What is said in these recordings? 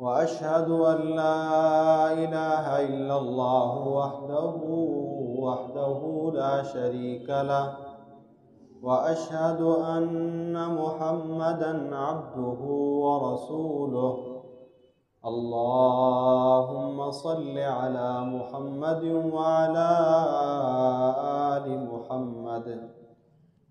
وأشهد أن لا إله إلا الله وحده وحده لا شريك له، وأشهد أن محمدا عبده ورسوله. اللهم صل على محمد وعلى آل محمد.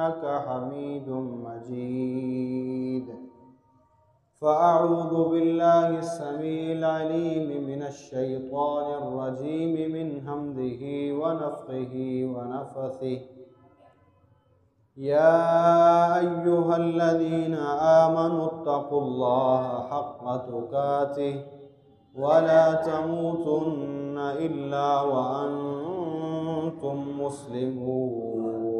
إنك حميد مجيد. فأعوذ بالله السميع العليم من الشيطان الرجيم من همزه ونفخه ونفثه. يا أيها الذين آمنوا اتقوا الله حق تقاته ولا تموتن إلا وأنتم مسلمون.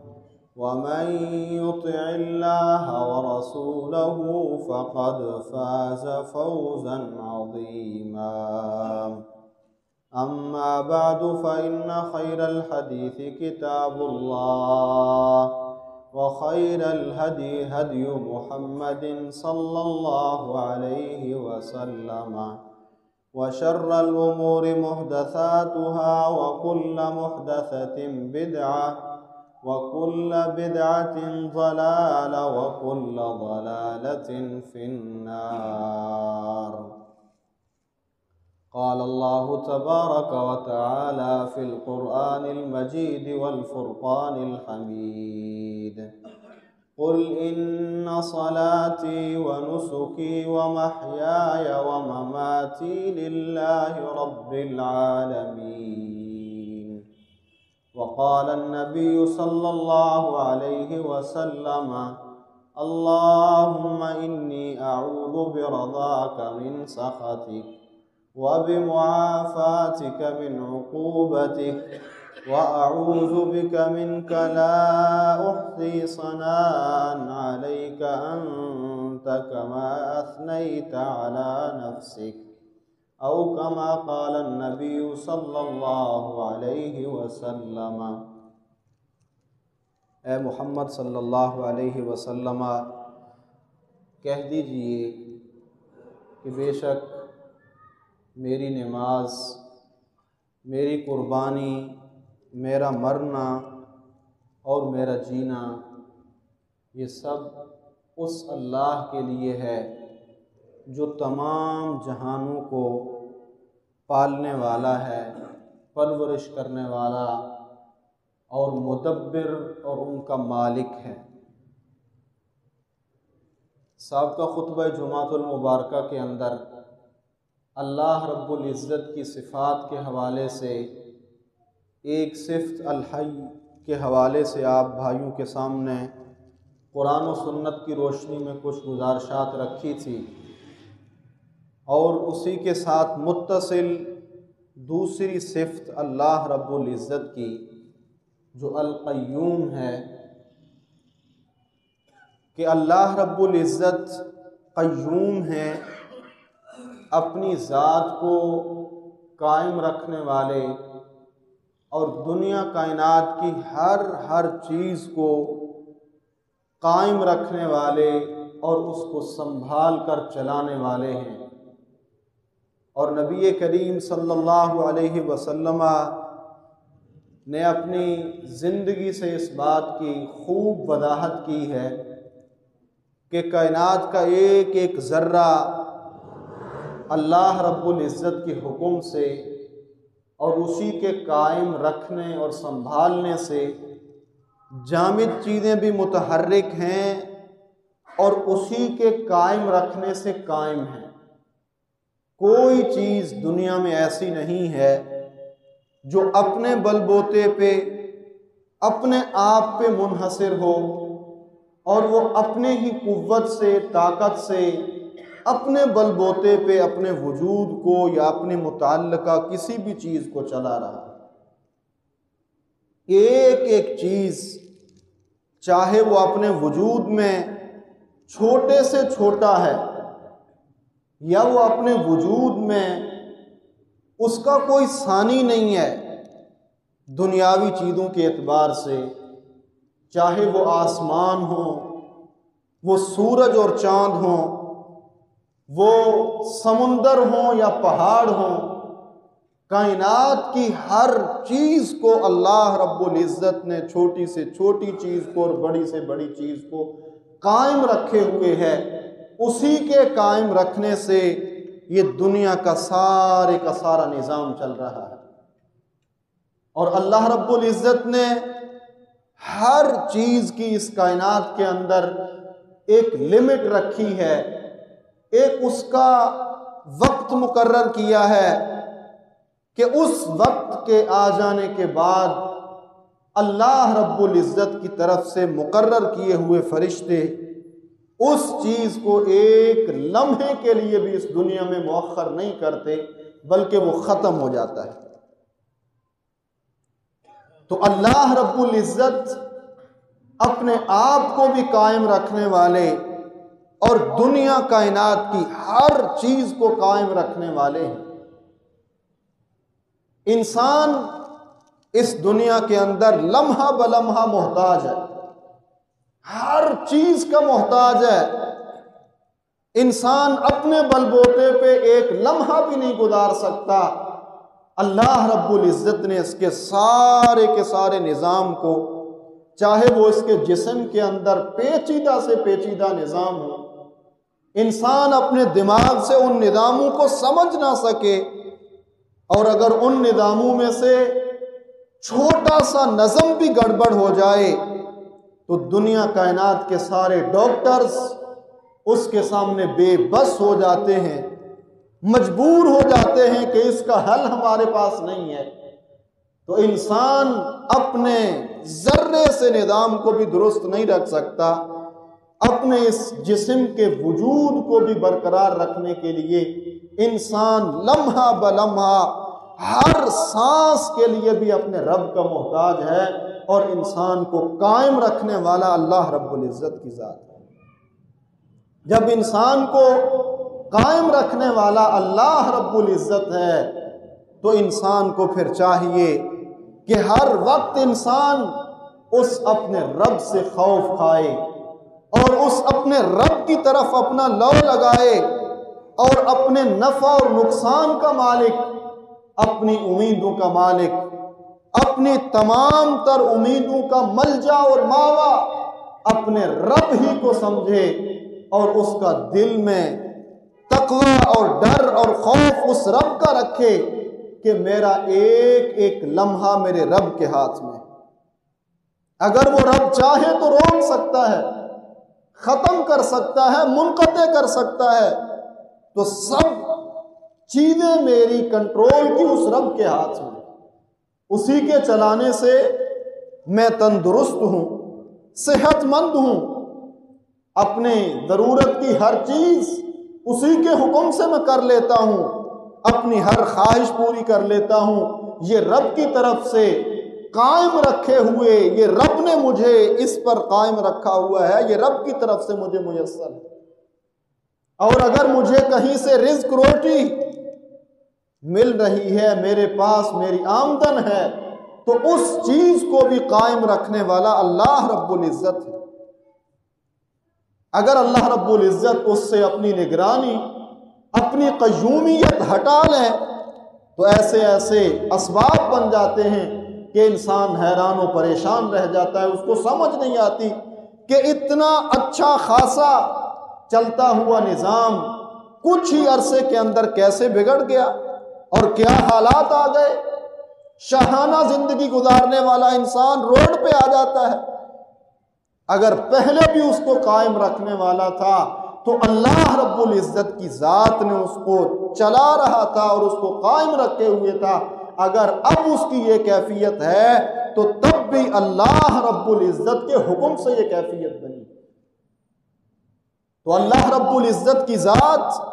ومن يطع الله ورسوله فقد فاز فوزا عظيما. أما بعد فإن خير الحديث كتاب الله وخير الهدي هدي محمد صلى الله عليه وسلم وشر الأمور محدثاتها وكل محدثة بدعة وكل بدعة ضلالة وكل ضلالة في النار. قال الله تبارك وتعالى في القرآن المجيد والفرقان الحميد. قل إن صلاتي ونسكي ومحياي ومماتي لله رب العالمين. وقال النبي صلى الله عليه وسلم، اللهم إني أعوذ برضاك من سخطك وبمعافاتك من عقوبتك وأعوذ بك منك لا أحصي صناء عليك، أنت كما أثنيت على نفسك. أو كما قال النبي صلى الله عليه وسلم. اے محمد صلی اللہ علیہ وسلم، کہہ دیجیے کہ بے شک میری نماز، میری قربانی، میرا مرنا اور میرا جینا، یہ سب اس اللہ کے لیے ہے۔ جو تمام جہانوں کو پالنے والا ہے، پرورش کرنے والا اور مدبر اور ان کا مالک ہے۔ سابقہ خطبہ جماعت المبارکہ کے اندر اللہ رب العزت کی صفات کے حوالے سے، ایک صفت الحی کے حوالے سے آپ بھائیوں کے سامنے قرآن و سنت کی روشنی میں کچھ گزارشات رکھی تھی۔ اور اسی کے ساتھ متصل دوسری صفت اللہ رب العزت کی، جو القیوم ہے، کہ اللہ رب العزت قیوم ہے اپنی ذات کو قائم رکھنے والے اور دنیا کائنات کی ہر ہر چیز کو قائم رکھنے والے اور اس کو سنبھال کر چلانے والے ہیں۔ اور نبی کریم صلی اللہ علیہ وسلم نے اپنی زندگی سے اس بات کی خوب وضاحت کی ہے کہ کائنات کا ایک ایک ذرہ اللہ رب العزت کے حکم سے اور اسی کے قائم رکھنے اور سنبھالنے سے جامد چیزیں بھی متحرک ہیں اور اسی کے قائم رکھنے سے قائم ہیں۔ کوئی چیز دنیا میں ایسی نہیں ہے جو اپنے بل بوتے پہ، اپنے آپ پہ منحصر ہو اور وہ اپنے ہی قوت سے، طاقت سے اپنے بل بوتے پہ، اپنے وجود کو یا اپنے متعلقہ کسی بھی چیز کو چلا رہا ایک ایک چیز، چاہے وہ اپنے وجود میں چھوٹے سے چھوٹا ہے یا وہ اپنے وجود میں اس کا کوئی ثانی نہیں ہے دنیاوی چیزوں کے اعتبار سے، چاہے وہ آسمان ہو وہ سورج اور چاند ہوں، وہ سمندر ہوں یا پہاڑ ہوں، کائنات کی ہر چیز کو اللہ رب العزت نے چھوٹی سے چھوٹی چیز کو اور بڑی سے بڑی چیز کو قائم رکھے ہوئے ہے۔ اسی کے قائم رکھنے سے یہ دنیا کا سارے کا سارا نظام چل رہا ہے۔ اور اللہ رب العزت نے ہر چیز کی اس کائنات کے اندر ایک لمٹ رکھی ہے، ایک اس کا وقت مقرر کیا ہے کہ اس وقت کے آ جانے کے بعد اللہ رب العزت کی طرف سے مقرر کیے ہوئے فرشتے اس چیز کو ایک لمحے کے لیے بھی اس دنیا میں مؤخر نہیں کرتے، بلکہ وہ ختم ہو جاتا ہے۔ تو اللہ رب العزت اپنے آپ کو بھی قائم رکھنے والے اور دنیا کائنات کی ہر چیز کو قائم رکھنے والے ہیں۔ انسان اس دنیا کے اندر لمحہ بلمحہ محتاج ہے۔ ہر چیز کا محتاج ہے۔ انسان اپنے بل بوتے پہ ایک لمحہ بھی نہیں گزار سکتا۔ اللہ رب العزت نے اس کے سارے کے سارے نظام کو، چاہے وہ اس کے جسم کے اندر پیچیدہ سے پیچیدہ نظام ہو، انسان اپنے دماغ سے ان نظاموں کو سمجھ نہ سکے۔ اور اگر ان نظاموں میں سے چھوٹا سا نظم بھی گڑبڑ ہو جائے تو دنیا کائنات کے سارے ڈاکٹرز اس کے سامنے بے بس ہو جاتے ہیں، مجبور ہو جاتے ہیں کہ اس کا حل ہمارے پاس نہیں ہے۔ تو انسان اپنے ذرے سے نظام کو بھی درست نہیں رکھ سکتا، اپنے اس جسم کے وجود کو بھی برقرار رکھنے کے لیے انسان لمحہ بلمحہ ہر سانس کے لیے بھی اپنے رب کا محتاج ہے۔ اور انسان کو قائم رکھنے والا اللہ رب العزت کی ذات ہے۔ جب انسان کو قائم رکھنے والا اللہ رب العزت ہے، تو انسان کو پھر چاہیے کہ ہر وقت انسان اس اپنے رب سے خوف کھائے اور اس اپنے رب کی طرف اپنا لو لگائے اور اپنے نفع اور نقصان کا مالک، اپنی امیدوں کا مالک اپنی تمام تر امیدوں کا ملجا اور ماوا اپنے رب ہی کو سمجھے اور اس کا دل میں تقوی اور ڈر اور خوف اس رب کا رکھے کہ میرا ایک ایک لمحہ میرے رب کے ہاتھ میں۔ اگر وہ رب چاہے تو روک سکتا ہے، ختم کر سکتا ہے، منقطع کر سکتا ہے، تو سب چیزیں میری کنٹرول کی اس رب کے ہاتھ میں۔ اسی کے چلانے سے میں تندرست ہوں صحت مند ہوں۔ اپنے ضرورت کی ہر چیز اسی کے حکم سے میں کر لیتا ہوں، اپنی ہر خواہش پوری کر لیتا ہوں۔ یہ رب کی طرف سے قائم رکھے ہوئے، یہ رب نے مجھے اس پر قائم رکھا ہوا ہے، یہ رب کی طرف سے مجھے میسر ہے۔ اور اگر مجھے کہیں سے رزق روٹی مل رہی ہے، میرے پاس میری آمدن ہے، تو اس چیز کو بھی قائم رکھنے والا اللہ رب العزت ہے۔ اگر اللہ رب العزت اس سے اپنی نگرانی، اپنی قیومیت ہٹا لیں، تو ایسے ایسے اسباب بن جاتے ہیں کہ انسان حیران و پریشان رہ جاتا ہے، اس کو سمجھ نہیں آتی کہ اتنا اچھا خاصا چلتا ہوا نظام کچھ ہی عرصے کے اندر کیسے بگڑ گیا۔ اور کیا حالات آ گئے؟ شہانہ زندگی گزارنے والا انسان روڈ پہ آ جاتا ہے۔ اگر پہلے بھی اس کو قائم رکھنے والا تھا، تو اللہ رب العزت کی ذات نے اس کو چلا رہا تھا اور اس کو قائم رکھے ہوئے تھا۔ اگر اب اس کی یہ کیفیت ہے، تو تب بھی اللہ رب العزت کے حکم سے یہ کیفیت بنی۔ تو اللہ رب العزت کی ذات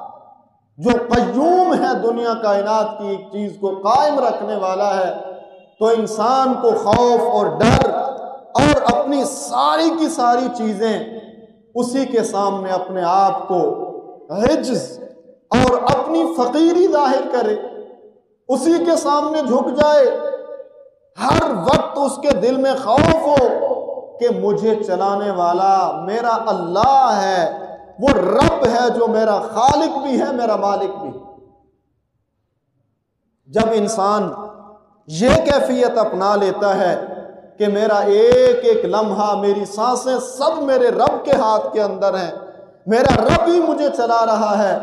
جو قیوم ہے دنیا کائنات کی ایک چیز کو قائم رکھنے والا ہے، تو انسان کو خوف اور ڈر اور اپنی ساری کی ساری چیزیں اسی کے سامنے اپنے آپ کو حجز اور اپنی فقیری ظاہر کرے، اسی کے سامنے جھک جائے۔ ہر وقت اس کے دل میں خوف ہو کہ مجھے چلانے والا میرا اللہ ہے۔ وہ رب ہے جو میرا خالق بھی ہے، میرا مالک بھی۔ جب انسان یہ کیفیت اپنا لیتا ہے کہ میرا ایک ایک لمحہ، میری سانسیں سب میرے رب کے ہاتھ کے اندر ہیں، میرا رب ہی مجھے چلا رہا ہے،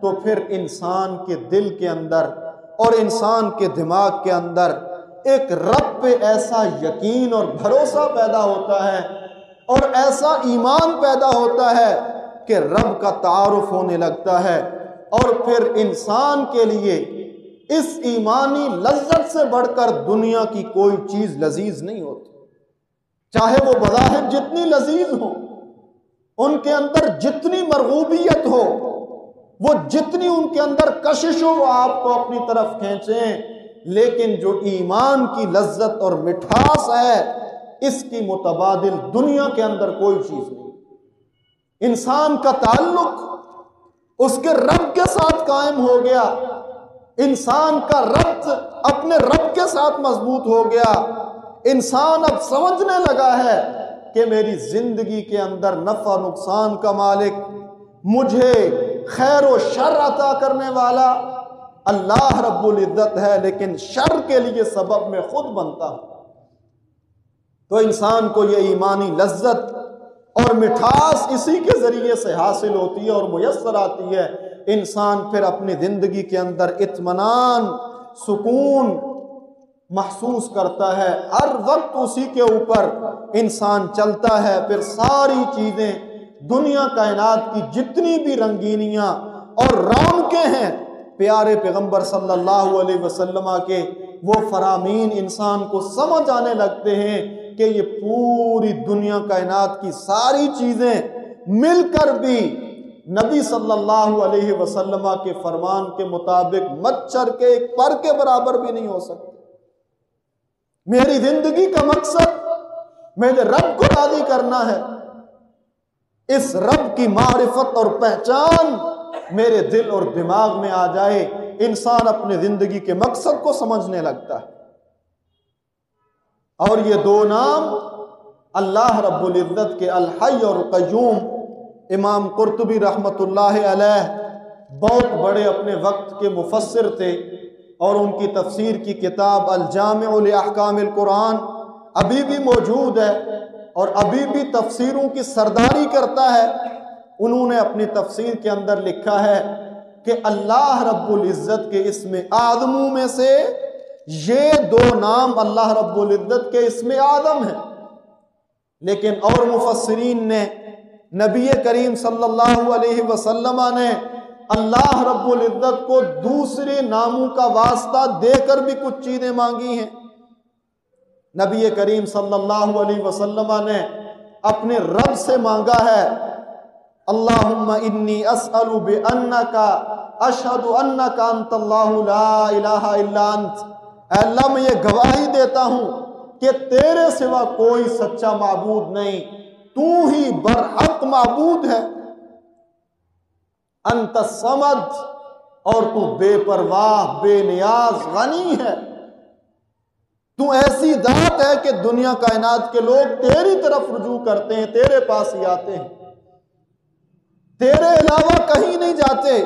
تو پھر انسان کے دل کے اندر اور انسان کے دماغ کے اندر ایک رب پہ ایسا یقین اور بھروسہ پیدا ہوتا ہے اور ایسا ایمان پیدا ہوتا ہے کہ رب کا تعارف ہونے لگتا ہے اور پھر انسان کے لیے اس ایمانی لذت سے بڑھ کر دنیا کی کوئی چیز لذیذ نہیں ہوتی۔ چاہے وہ بظاہر جتنی لذیذ ہو ان کے اندر جتنی مرغوبیت ہو، وہ جتنی ان کے اندر کشش ہو، وہ آپ کو اپنی طرف کھینچیں۔ لیکن جو ایمان کی لذت اور مٹھاس ہے، اس کی متبادل دنیا کے اندر کوئی چیز نہیں۔ انسان کا تعلق اس کے رب کے ساتھ قائم ہو گیا۔ انسان کا ربط اپنے رب کے ساتھ مضبوط ہو گیا۔ انسان اب سمجھنے لگا ہے کہ میری زندگی کے اندر نفع نقصان کا مالک، مجھے خیر و شر عطا کرنے والا۔ اللہ رب العزت ہے، لیکن شر کے لیے سبب میں خود بنتا ہوں۔ تو انسان کو یہ ایمانی لذت اور مٹھاس اسی کے ذریعے سے حاصل ہوتی ہے اور میسر آتی ہے۔ انسان پھر اپنی زندگی کے اندر اطمینان، سکون محسوس کرتا ہے۔ ہر وقت اسی کے اوپر انسان چلتا ہے۔ پھر ساری چیزیں، دنیا کائنات کی جتنی بھی رنگینیاں اور رونقیں ہیں، پیارے پیغمبر صلی اللہ علیہ وسلم کے وہ فرامین انسان کو سمجھ آنے لگتے ہیں۔ کہ یہ پوری دنیا کائنات کی ساری چیزیں مل کر بھی نبی صلی اللہ علیہ وسلم کے فرمان کے مطابق مچھر کے ایک پر کے برابر بھی نہیں ہو سکتے۔ میری زندگی کا مقصد میرے رب کو راضی کرنا ہے۔ اس رب کی معرفت اور پہچان میرے دل اور دماغ میں آ جائے، انسان اپنے زندگی کے مقصد کو سمجھنے لگتا ہے۔ اور یہ دو نام اللہ رب العزت کے الحی اور قیوم امام قرطبی رحمت اللہ علیہ بہت بڑے اپنے وقت کے مفسر تھے اور ان کی تفسیر کی کتاب الجامع الاحکام القرآن ابھی بھی موجود ہے اور ابھی بھی تفسیروں کی سرداری کرتا ہے۔ انہوں نے اپنی تفسیر کے اندر لکھا ہے کہ اللہ رب العزت کے اسم آدموں میں سے یہ دو نام اللہ رب العزت کے اسم آدم ہیں۔ لیکن اور مفسرین نے، نبی کریم صلی اللہ علیہ وسلم نے اللہ رب العزت کو دوسرے ناموں کا واسطہ دے کر بھی کچھ چیزیں مانگی ہیں۔ نبی کریم صلی اللہ علیہ وسلم نے اپنے رب سے مانگا ہے، اللہم انی اسألو بے اشہد انکا انت اللہ لا الہ الا انت۔ اے اللہ، میں یہ گواہی دیتا ہوں کہ تیرے سوا کوئی سچا معبود نہیں، تو ہی برحق معبود ہے۔ انت سمد اور تو بے پرواہ، بے نیاز، غنی ہے۔ تو ایسی ذات ہے کہ دنیا کائنات کے لوگ تیری طرف رجوع کرتے ہیں، تیرے پاس ہی آتے ہیں۔ تیرے علاوہ کہیں نہیں جاتے۔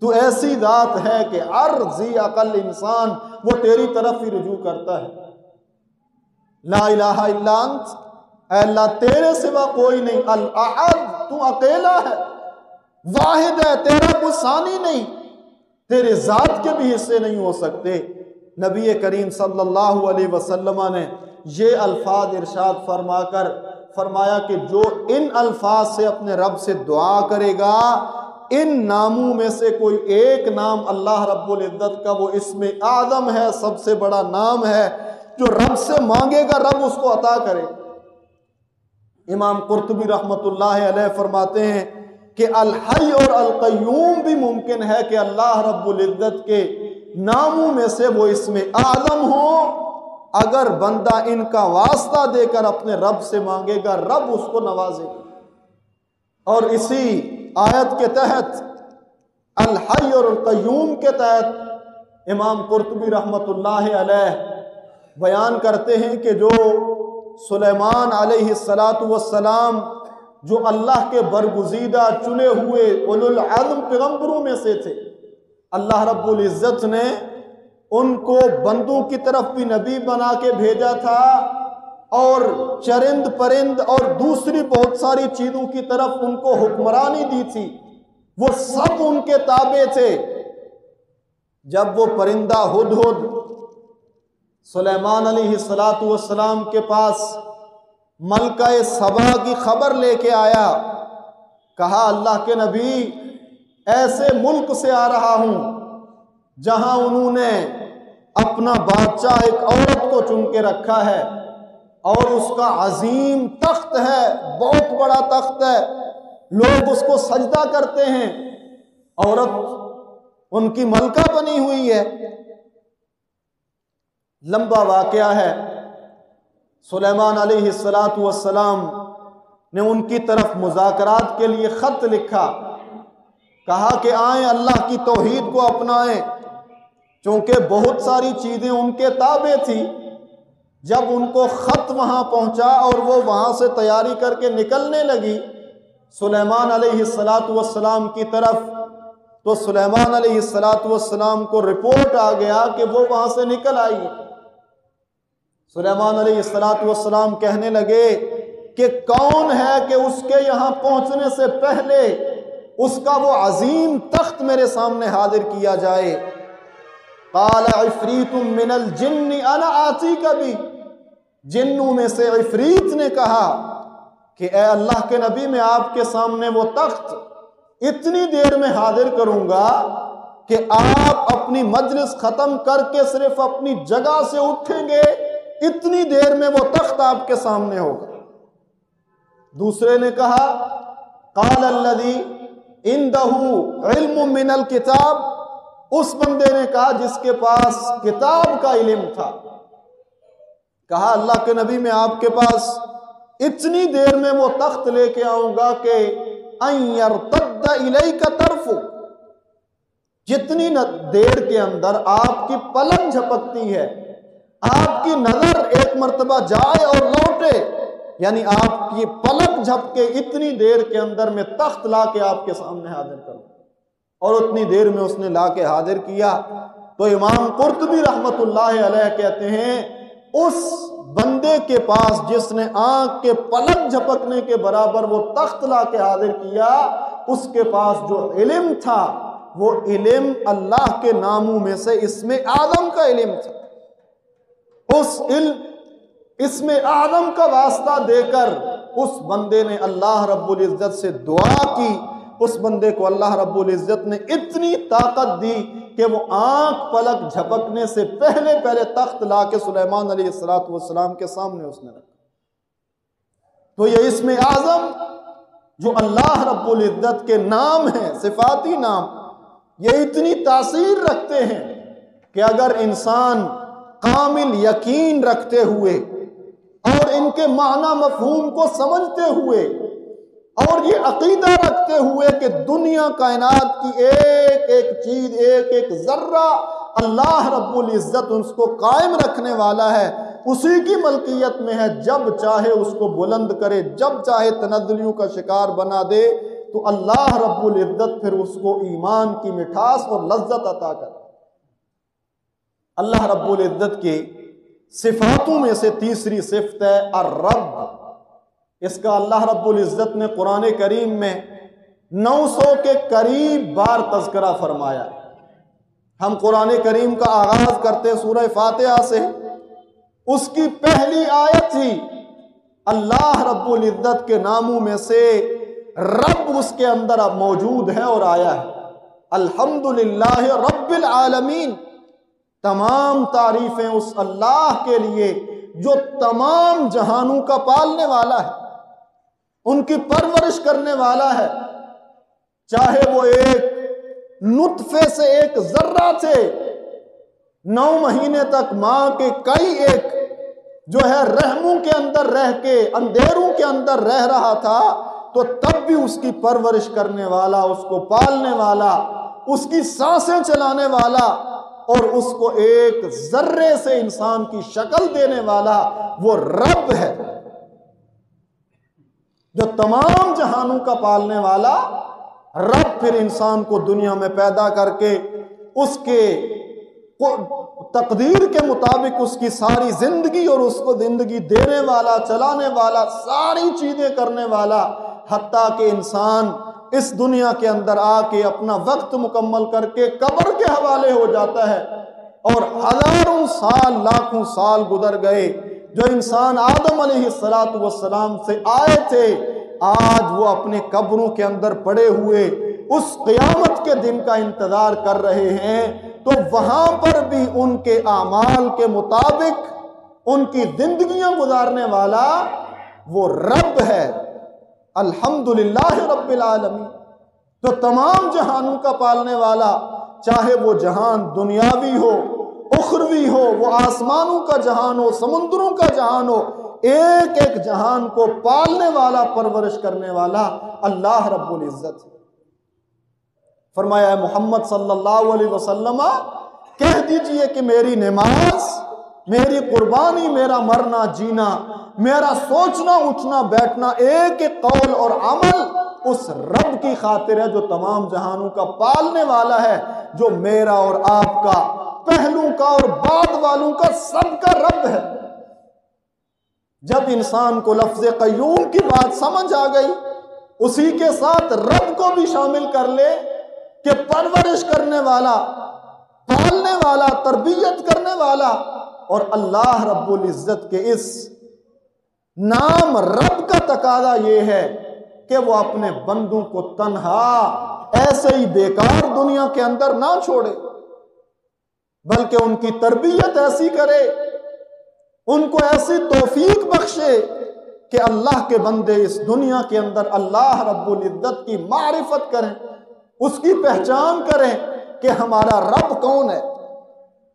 تو ایسی ذات ہے کہ ہر عقل انسان وہ تیری طرف ہی رجوع کرتا ہے۔ لا الہ الا انت۔ اے اللہ، تیرے سوا کوئی نہیں۔ الاحد، تو اکیلا ہے۔ واحد ہے، تیرا کوئی ثانی نہیں۔ تیرے ذات کے بھی حصے نہیں ہو سکتے۔ نبی کریم صلی اللہ علیہ وسلم نے یہ الفاظ ارشاد فرما کر فرمایا کہ جو ان الفاظ سے اپنے رب سے دعا کرے گا ان ناموں میں سے کوئی ایک نام اللہ رب العزت کا وہ اسم آدم ہے، سب سے بڑا نام ہے، جو رب سے مانگے گا، رب اس کو عطا کرے۔ امام قرطبی رحمت اللہ علیہ فرماتے ہیں کہ الحی اور القیوم بھی ممکن ہے کہ اللہ رب العزت کے ناموں میں سے وہ اسم آدم ہو۔ اگر بندہ ان کا واسطہ دے کر اپنے رب سے مانگے گا، رب اس کو نوازے گا۔ اور اسی آیت کے تحت، الحی اور القیوم کے تحت امام قرطبی رحمت اللہ علیہ بیان کرتے ہیں کہ جو سلیمان علیہ السلاۃ والسلام، جو اللہ کے برگزیدہ چنے ہوئے العظم پیغمبروں میں سے تھے، اللہ رب العزت نے ان کو بندوں کی طرف بھی نبی بنا کے بھیجا تھا۔ اور چرند پرند اور دوسری بہت ساری چیزوں کی طرف ان کو حکمرانی دی تھی۔ وہ سب ان کے تابع تھے۔ جب وہ پرندہ ہد ہد سلیمان علیہ السلاۃ والسلام کے پاس ملکہ سبا کی خبر لے کے آیا، کہا، اللہ کے نبی، ایسے ملک سے آ رہا ہوں جہاں انہوں نے اپنا بادشاہ ایک عورت کو چن کے رکھا ہے۔ اور اس کا عظیم تخت ہے، بہت بڑا تخت ہے۔ لوگ اس کو سجدہ کرتے ہیں۔ عورت ان کی ملکہ بنی ہوئی ہے۔ لمبا واقعہ ہے۔ سلیمان علیہ السلاۃ والسلام نے ان کی طرف مذاکرات کے لیے خط لکھا۔ کہا کہ آئیں، اللہ کی توحید کو اپنائیں۔ چونکہ بہت ساری چیزیں ان کے تابع تھی جب ان کو خط وہاں پہنچا اور وہ وہاں سے تیاری کر کے نکلنے لگی، سلیمان علیہ السلاۃ والسلام کی طرف، تو سلیمان علیہ السلاۃ والسلام کو رپورٹ آ گیا کہ وہ وہاں سے نکل آئی۔ سلیمان علیہ السلاۃ والسلام کہنے لگے کہ کون ہے کہ اس کے یہاں پہنچنے سے پہلے اس کا وہ عظیم تخت میرے سامنے حاضر کیا جائے؟ قال عفریت من الجن انا آتی کبھی جنوں میں سے عفریت نے کہا کہ اے اللہ کے نبی، میں آپ کے سامنے وہ تخت اتنی دیر میں حاضر کروں گا کہ آپ اپنی مجلس ختم کر کے صرف اپنی جگہ سے اٹھیں گے۔ اتنی دیر میں وہ تخت آپ کے سامنے ہوگا۔ دوسرے نے کہا، قال الذي عنده علم من الكتاب اس بندے نے کہا جس کے پاس کتاب کا علم تھا۔ کہا، اللہ کے نبی میں آپ کے پاس اتنی دیر میں وہ تخت لے کے آؤں گا کہ کا طرف۔ جتنی دیر کے اندر آپ کی پلک جھپکتی ہے، آپ کی نظر ایک مرتبہ جائے اور لوٹے۔ یعنی آپ کی پلک جھپ کے اتنی دیر کے اندر میں تخت لا کے آپ کے سامنے حاضر کروں۔ اور اتنی دیر میں اس نے لا کے حاضر کیا تو امام قرطبی رحمت اللہ علیہ کہتے ہیں، اس بندے کے پاس جس نے آنکھ کے پلک جھپکنے کے برابر وہ تخت لا کے حاضر کیا، اس کے پاس جو علم تھا، وہ علم اللہ کے ناموں میں سے اس میں آدم کا علم تھا۔ اس علم، اس میں آدم کا واسطہ دے کر اس بندے نے اللہ رب العزت سے دعا کی۔ اس بندے کو اللہ رب العزت نے اتنی طاقت دی کہ وہ آنکھ پلک جھپکنے سے پہلے پہلے تخت لا کے سلیمان علیہ السلاۃ والسلام کے سامنے اس نے رکھا۔ تو یہ اس میں اعظم جو اللہ رب العزت کے نام ہیں، صفاتی نام، یہ اتنی تاثیر رکھتے ہیں کہ اگر انسان کامل یقین رکھتے ہوئے اور ان کے معنی مفہوم کو سمجھتے ہوئے اور یہ عقیدہ رکھتے ہوئے کہ دنیا کائنات کی ایک ایک چیز، ایک ایک ذرہ اللہ رب العزت اس کو قائم رکھنے والا ہے۔ اسی کی ملکیت میں ہے، جب چاہے اس کو بلند کرے، جب چاہے تنزلیوں کا شکار بنا دے، تو اللہ رب العزت پھر اس کو ایمان کی مٹھاس اور لذت عطا کر اللہ رب العزت کے صفاتوں میں سے تیسری صفت ہے الرب۔ اس کا اللہ رب العزت نے قرآن کریم میں نو سو کے قریب بار تذکرہ فرمایا۔ ہم قرآن کریم کا آغاز کرتے سورہ فاتحہ سے۔ اس کی پہلی آیت ہی اللہ رب العزت کے ناموں میں سے رب اس کے اندر اب موجود ہے اور آیا ہے۔ الحمد رب العالمین۔ تمام تعریفیں اس اللہ کے لیے جو تمام جہانوں کا پالنے والا ہے۔ ان کی پرورش کرنے والا ہے۔ چاہے وہ ایک نطفے سے ایک ذرہ سے نو مہینے تک ماں کے کئی ایک جو ہے رحموں کے اندر رہ کے، اندھیروں کے اندر رہ رہا تھا، تو تب بھی اس کی پرورش کرنے والا، اس کو پالنے والا، اس کی سانسیں چلانے والا اور اس کو ایک ذرے سے انسان کی شکل دینے والا وہ رب ہے۔ جو تمام جہانوں کا پالنے والا رب پھر انسان کو دنیا میں پیدا کر کے اس کے تقدیر کے مطابق اس کی ساری زندگی اور اس کو زندگی دینے والا، چلانے والا، ساری چیزیں کرنے والا، حتیٰ کہ انسان اس دنیا کے اندر آ کے اپنا وقت مکمل کر کے قبر کے حوالے ہو جاتا ہے اور ہزاروں سال، لاکھوں سال گزر گئے۔ جو انسان آدم علیہ السلام سے آئے تھے، آج وہ اپنے قبروں کے اندر پڑے ہوئے اس قیامت کے دن کا انتظار کر رہے ہیں، تو وہاں پر بھی ان کے اعمال کے مطابق ان کی زندگیاں گزارنے والا وہ رب ہے۔ الحمدللہ رب العالمین۔ تو تمام جہانوں کا پالنے والا، چاہے وہ جہان دنیاوی ہو اخروی ہو، وہ آسمانوں کا جہان ہو، سمندروں کا جہان ہو، ایک ایک جہان کو پالنے والا، پرورش کرنے والا اللہ رب العزت فرمایا محمد صلی اللہ علیہ وسلم، کہہ دیجیے کہ میری نماز، میری قربانی، میرا مرنا، جینا، میرا سوچنا، اٹھنا، بیٹھنا، ایک ایک قول اور عمل اس رب کی خاطر ہے جو تمام جہانوں کا پالنے والا ہے، جو میرا اور آپ کا پہلو کا اور بعد والوں کا سب کا رب ہے۔ جب انسان کو لفظ قیوم کی بات سمجھ آ گئی، اسی کے ساتھ رب کو بھی شامل کر لے کہ پرورش کرنے والا، پالنے والا، تربیت کرنے والا اور اللہ رب العزت کے اس نام رب کا تقاضا یہ ہے کہ وہ اپنے بندوں کو تنہا ایسے ہی بیکار دنیا کے اندر نہ چھوڑے، بلکہ ان کی تربیت ایسی کرے، ان کو ایسی توفیق بخشے کہ اللہ کے بندے اس دنیا کے اندر اللہ رب العزت کی معرفت کریں، اس کی پہچان کریں کہ ہمارا رب کون ہے۔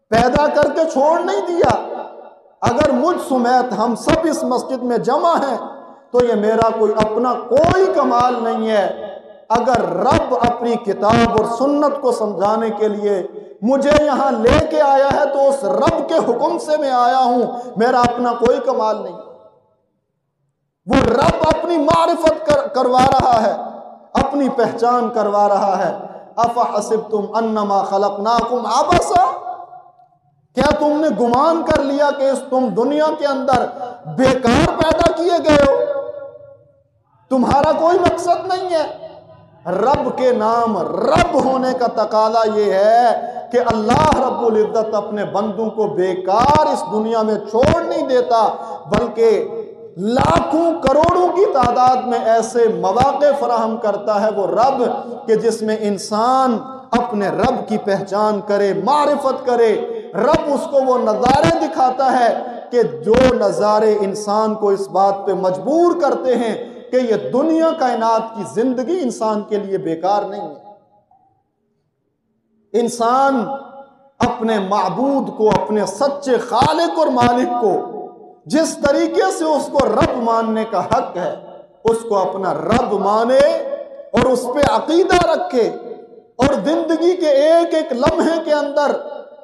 پیدا کر کے چھوڑ نہیں دیا۔ اگر مجھ سمیت ہم سب اس مسجد میں جمع ہیں تو یہ میرا کوئی اپنا کوئی کمال نہیں ہے۔ اگر رب اپنی کتاب اور سنت کو سمجھانے کے لیے مجھے یہاں لے کے آیا ہے تو اس رب کے حکم سے میں آیا ہوں، میرا اپنا کوئی کمال نہیں۔ وہ رب اپنی معرفت کر، کروا رہا ہے، اپنی پہچان کروا رہا ہے۔ افا حسب تم انما خلق ناکم آبسا کیا تم نے گمان کر لیا کہ اس تم دنیا کے اندر بیکار پیدا کیے گئے ہو؟ تمہارا کوئی مقصد نہیں ہے۔ رب کے نام رب ہونے کا تقاضا یہ ہے کہ اللہ رب العزت اپنے بندوں کو بیکار اس دنیا میں چھوڑ نہیں دیتا، بلکہ لاکھوں کروڑوں کی تعداد میں ایسے مواقع فراہم کرتا ہے وہ رب کہ جس میں انسان اپنے رب کی پہچان کرے، معرفت کرے۔ رب اس کو وہ نظارے دکھاتا ہے کہ جو نظارے انسان کو اس بات پہ مجبور کرتے ہیں کہ یہ دنیا کائنات کی زندگی انسان کے لیے بیکار نہیں ہے۔ انسان اپنے معبود کو، اپنے سچے خالق اور مالک کو جس طریقے سے اس کو رب ماننے کا حق ہے، اس کو اپنا رب مانے اور اس پہ عقیدہ رکھے اور زندگی کے ایک ایک لمحے کے اندر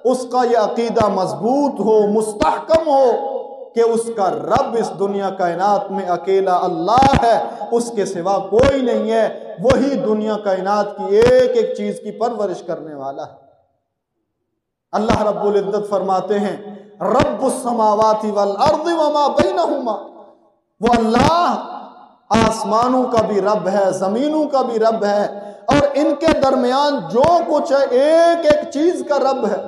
اس کا یہ عقیدہ مضبوط ہو، مستحکم ہو۔ کہ اس کا رب اس دنیا کائنات میں اکیلا اللہ ہے، اس کے سوا کوئی نہیں ہے۔ وہی دنیا کائنات کی ایک ایک چیز کی پرورش کرنے والا ہے۔ اللہ رب العزت فرماتے ہیں، رب السماوات والارض وما بینہما۔ وہ اللہ آسمانوں کا بھی رب ہے، زمینوں کا بھی رب ہے، اور ان کے درمیان جو کچھ ہے، ایک ایک چیز کا رب ہے۔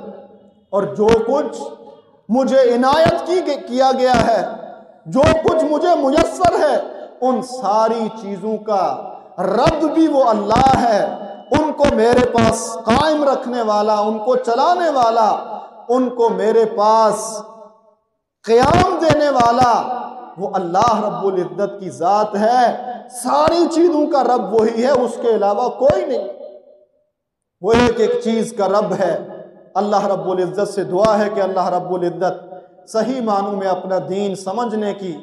اور جو کچھ مجھے عنایت کی کیا گیا ہے؟ جو کچھ مجھے میسر ہے، ان ساری چیزوں کا رب بھی وہ اللہ ہے۔ ان کو میرے پاس قائم رکھنے والا، ان کو چلانے والا، ان کو میرے پاس قیام دینے والا وہ اللہ رب العزت کی ذات ہے۔ ساری چیزوں کا رب وہی ہے، اس کے علاوہ کوئی نہیں۔ وہ ایک ایک چیز کا رب ہے۔ اللہ رب العزت سے دعا ہے کہ اللہ رب العزت صحیح معنوں میں اپنا دین سمجھنے کی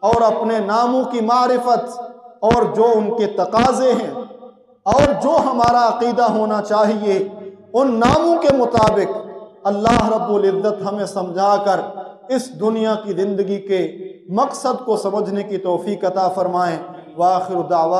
اور اپنے ناموں کی معرفت اور جو ان کے تقاضے ہیں اور جو ہمارا عقیدہ ہونا چاہیے، ان ناموں کے مطابق اللہ رب العزت ہمیں سمجھا کر اس دنیا کی زندگی کے مقصد کو سمجھنے کی توفیق عطا فرمائیں واخر دعوانا